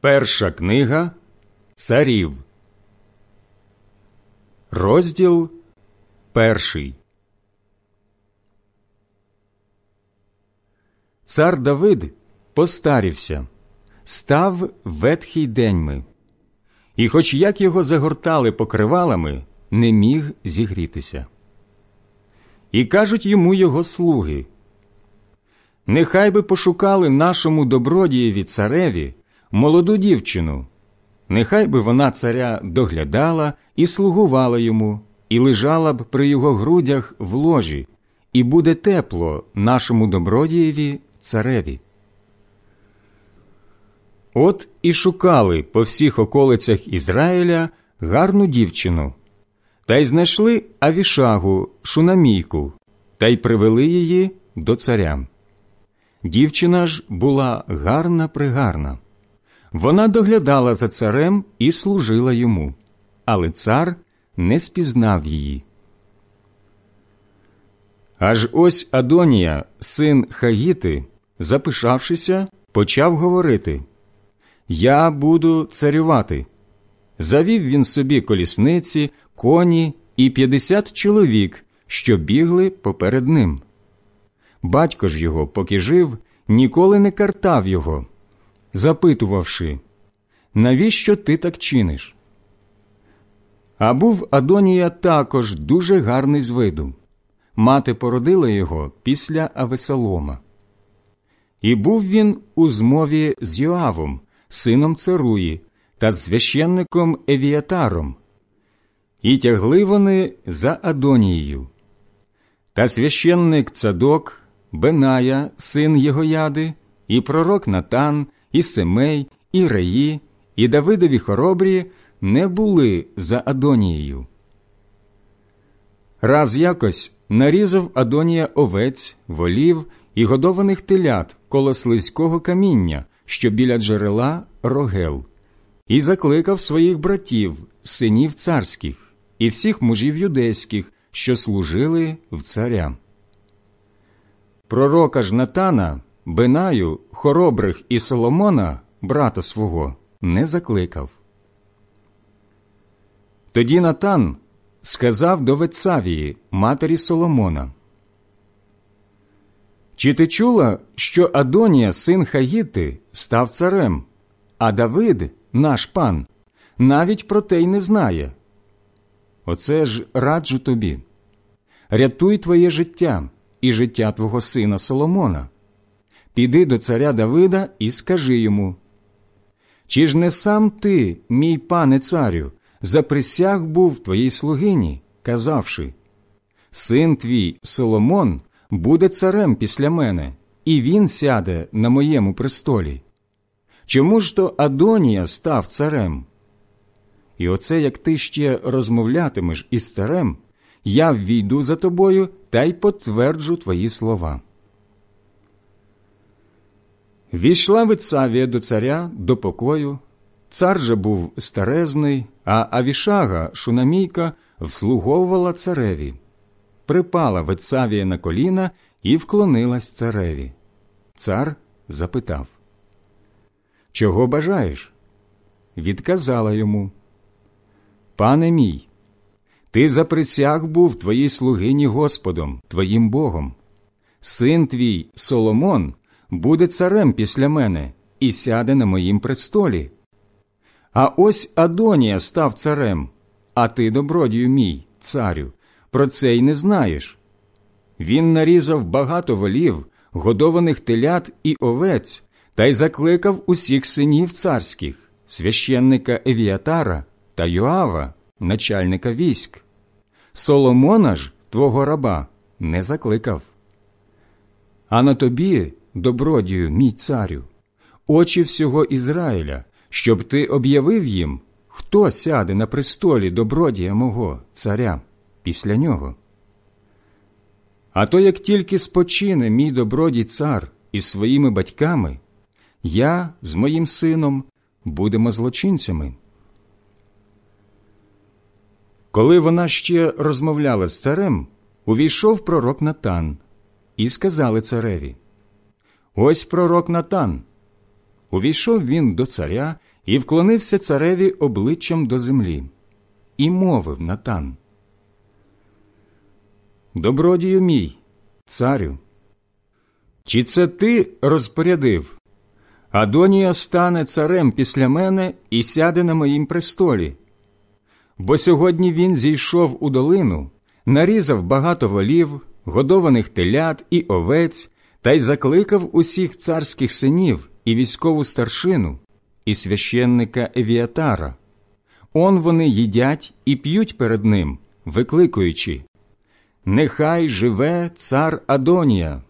Перша книга Царів, розділ перший. Цар Давид постарівся, став ветхий деньми, і, хоч як його загортали покривалами, не міг зігрітися. І кажуть йому його слуги Нехай би пошукали нашому добродієві цареві молоду дівчину, нехай би вона царя доглядала і слугувала йому, і лежала б при його грудях в ложі, і буде тепло нашому добродієві цареві. От і шукали по всіх околицях Ізраїля гарну дівчину, та й знайшли авішагу, шунамійку, та й привели її до царя. Дівчина ж була гарна пригарна. Вона доглядала за царем і служила йому, але цар не спізнав її. Аж ось Адонія, син Хаїти, запишавшися, почав говорити Я буду царювати. Завів він собі колісниці, коні і п'ятдесят чоловік, що бігли поперед ним. Батько ж його, поки жив, ніколи не картав його, запитувавши, навіщо ти так чиниш? А був Адонія також дуже гарний з виду. Мати породила його після Авесолома. І був він у змові з Йоавом, сином Царуї, та з священником Евіатаром. І тягли вони за Адонією. Та священник Цадок Беная, син Єгояди, і пророк Натан, і Семей, і Раї, і Давидові хоробрі не були за Адонією. Раз якось нарізав Адонія овець, волів і годованих телят коло слизького каміння, що біля джерела рогел, і закликав своїх братів, синів царських, і всіх мужів юдейських, що служили в царя. Пророка ж Натана, Бенаю, хоробрих і Соломона, брата свого, не закликав. Тоді Натан сказав до Вецавії, матері Соломона. Чи ти чула, що Адонія, син Хаїти, став царем, а Давид, наш пан, навіть про те й не знає? Оце ж раджу тобі. Рятуй твоє життя і життя твого сина Соломона. Піди до царя Давида і скажи йому Чи ж не сам ти, мій пане царю, заприсяг був твоїй слугині, казавши Син твій Соломон буде царем після мене, і він сяде на моєму престолі. Чому ж то Адонія став царем? І оце як ти ще розмовлятимеш із царем, я ввійду за тобою та й потверджу твої слова. Війшла Вицавія до царя до покою. Цар же був старезний, а Авішага, шунамійка, вслуговувала цареві. Припала Вецавія на коліна і вклонилась цареві. Цар запитав Чого бажаєш? Відказала йому Пане мій, ти заприсяг був твоїй слугині Господом, твоїм Богом. Син твій Соломон буде царем після мене і сяде на моїм престолі. А ось Адонія став царем, а ти, добродію мій, царю, про це й не знаєш. Він нарізав багато волів, годованих телят і овець, та й закликав усіх синів царських, священника Евіатара та Йоава, начальника військ. Соломона ж, твого раба, не закликав. А на тобі, добродію, мій царю, очі всього Ізраїля, щоб ти об'явив їм, хто сяде на престолі добродія мого царя після нього. А то як тільки спочине мій добродій цар із своїми батьками, я з моїм сином будемо злочинцями. Коли вона ще розмовляла з царем, увійшов пророк Натан, і сказали цареві Ось пророк Натан. Увійшов він до царя і вклонився цареві обличчям до землі, і мовив Натан. Добродію мій, царю, чи це ти розпорядив? Адонія стане царем після мене і сяде на моїм престолі. Бо сьогодні він зійшов у долину, нарізав багато волів, годованих телят і овець, та й закликав усіх царських синів і військову старшину, і священника Евіатара. Он вони їдять і п'ють перед ним, викликуючи Нехай живе цар Адонія.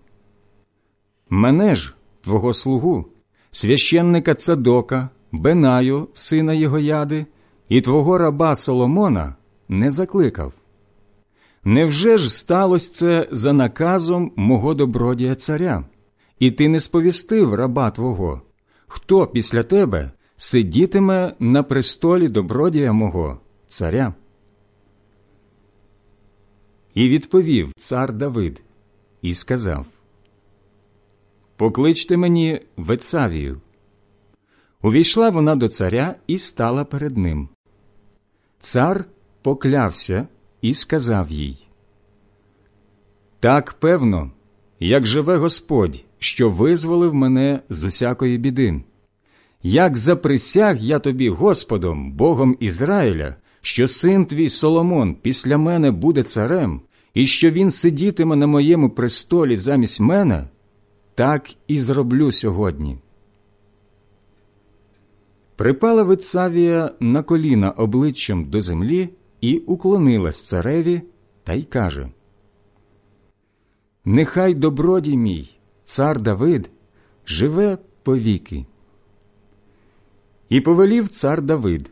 Мене ж, твого слугу, священника Цадока, Бенаю, сина Єгояди, і твого раба Соломона не закликав. Невже ж сталося це за наказом мого добродія царя, і ти не сповістив раба твого, хто після тебе сидітиме на престолі добродія мого царя? І відповів цар Давид і сказав Покличте мені Вецавію. Увійшла вона до царя і стала перед ним. Цар поклявся і сказав їй Так певно, як живе Господь, що визволив мене з усякої біди. Як заприсяг я тобі Господом, Богом Ізраїля, що син твій Соломон після мене буде царем, і що він сидітиме на моєму престолі замість мене, так і зроблю сьогодні. Припала Вицавія на коліна обличчям до землі і уклонилась цареві та й каже Нехай добродій мій, цар Давид, живе повіки. І повелів цар Давид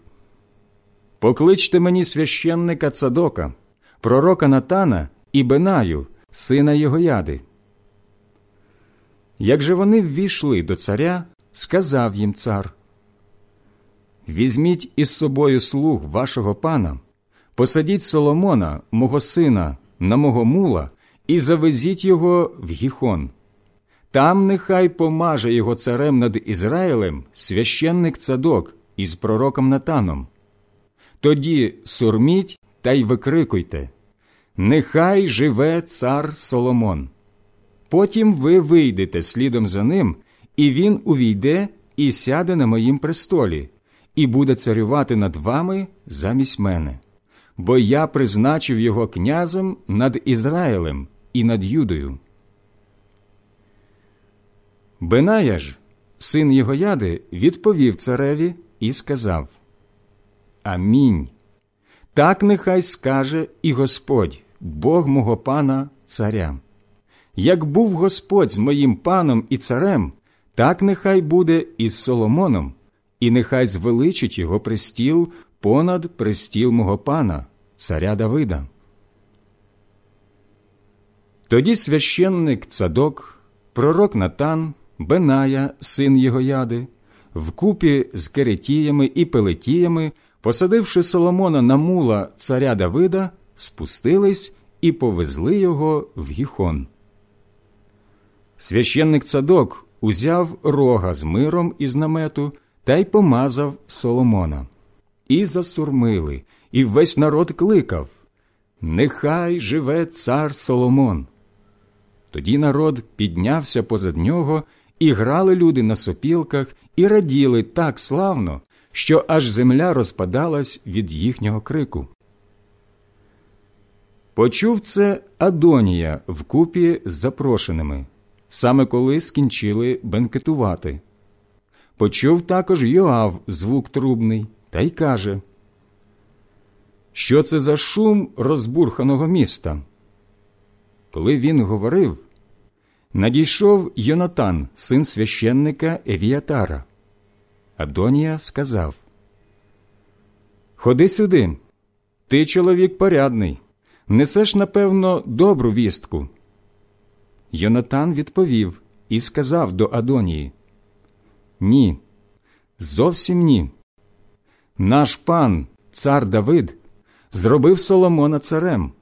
Покличте мені священника Цадока, пророка Натана і Бенаю, сина Єгояди. Як же вони ввійшли до царя, сказав їм цар Візьміть із собою слуг вашого пана, посадіть Соломона, мого сина, на мого мула, і завезіть його в Гіхон. Там нехай помаже його царем над Ізраїлем священник цадок із пророком Натаном. Тоді сурміть та й викрикуйте Нехай живе цар Соломон. Потім ви вийдете слідом за ним, і він увійде і сяде на моїм престолі, і буде царювати над вами замість мене, бо я призначив його князем над Ізраїлем і над Юдою. Беная ж, син Єгояди, відповів цареві і сказав Амінь. Так нехай скаже і Господь, Бог мого пана царя. Як був Господь з моїм паном і царем, так нехай буде і з Соломоном, і нехай звеличить його престіл понад престіл мого пана, царя Давида. Тоді священник Цадок, пророк Натан, Беная, син Єгояди, вкупі з керетіями і пелетіями, посадивши Соломона на мула царя Давида, спустились і повезли його в Гіхон. Священник Цадок узяв рога з миром із намету та й помазав Соломона. І засурмили, і весь народ кликав Нехай живе цар Соломон. Тоді народ піднявся позад нього, і грали люди на сопілках, і раділи так славно, що аж земля розпадалась від їхнього крику. Почув це Адонія вкупі з запрошеними, саме коли скінчили бенкетувати. Почув також Йоав звук трубний та й каже, Що це за шум розбурханого міста? Коли він говорив, надійшов Йонатан, син священника Евіатара. Адонія сказав Ходи сюди, ти чоловік порядний, несеш, напевно, добру вістку. Йонатан відповів і сказав до Адонії Ні, зовсім ні. Наш пан, цар Давид, зробив Соломона царем.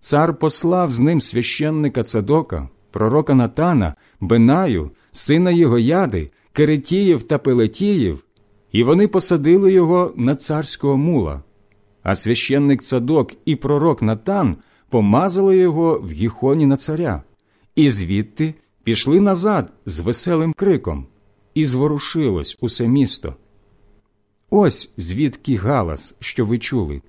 Цар послав з ним священника Цадока, пророка Натана, Бенаю, сина Єгояди, Керетіїв та Пелетіїв, і вони посадили його на царського мула, а священник Цадок і пророк Натан помазали його в гіхоні на царя, і звідти пішли назад з веселим криком, і зворушилось усе місто. Ось звідки галас, що ви чули.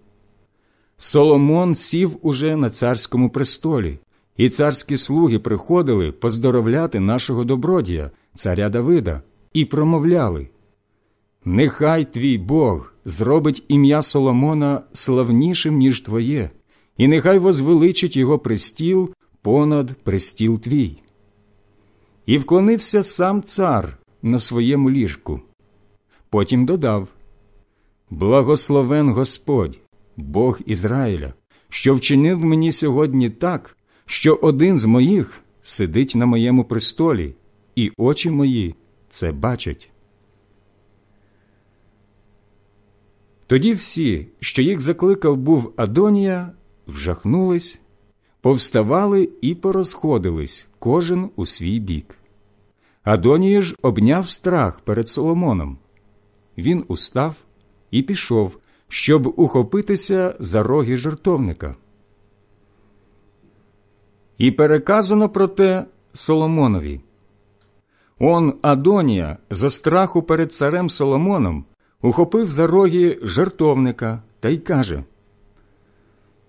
Соломон сів уже на царському престолі, і царські слуги приходили поздоровляти нашого добродія, царя Давида, і промовляли Нехай твій Бог зробить ім'я Соломона славнішим, ніж твоє, і нехай возвеличить його престіл понад престіл твій. І вклонився сам цар на своєму ліжку. Потім додав Благословен Господь, Бог Ізраїля, що вчинив мені сьогодні так, що один з моїх сидить на моєму престолі, і очі мої це бачать. Тоді всі, що їх закликав був Адонія, вжахнулись, повставали і порозходились, кожен у свій бік. Адонія ж обняв страх перед Соломоном. Він устав і пішов, щоб ухопитися за роги жертовника. І переказано про те Соломонові. Он Адонія за страху перед царем Соломоном ухопив за роги жертовника та й каже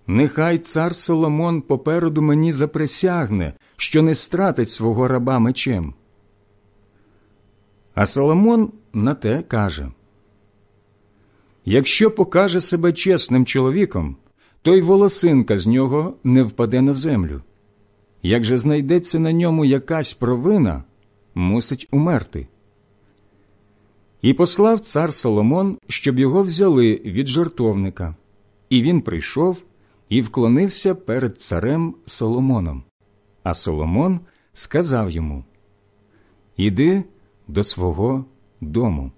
Нехай цар Соломон попереду мені заприсягне, що не стратить свого раба мечем. А Соломон на те каже Якщо покаже себе чесним чоловіком, то й волосинка з нього не впаде на землю. Як же знайдеться на ньому якась провина, мусить умерти. І послав цар Соломон, щоб його взяли від жартовника, і він прийшов і вклонився перед царем Соломоном. А Соломон сказав йому Іди до свого дому.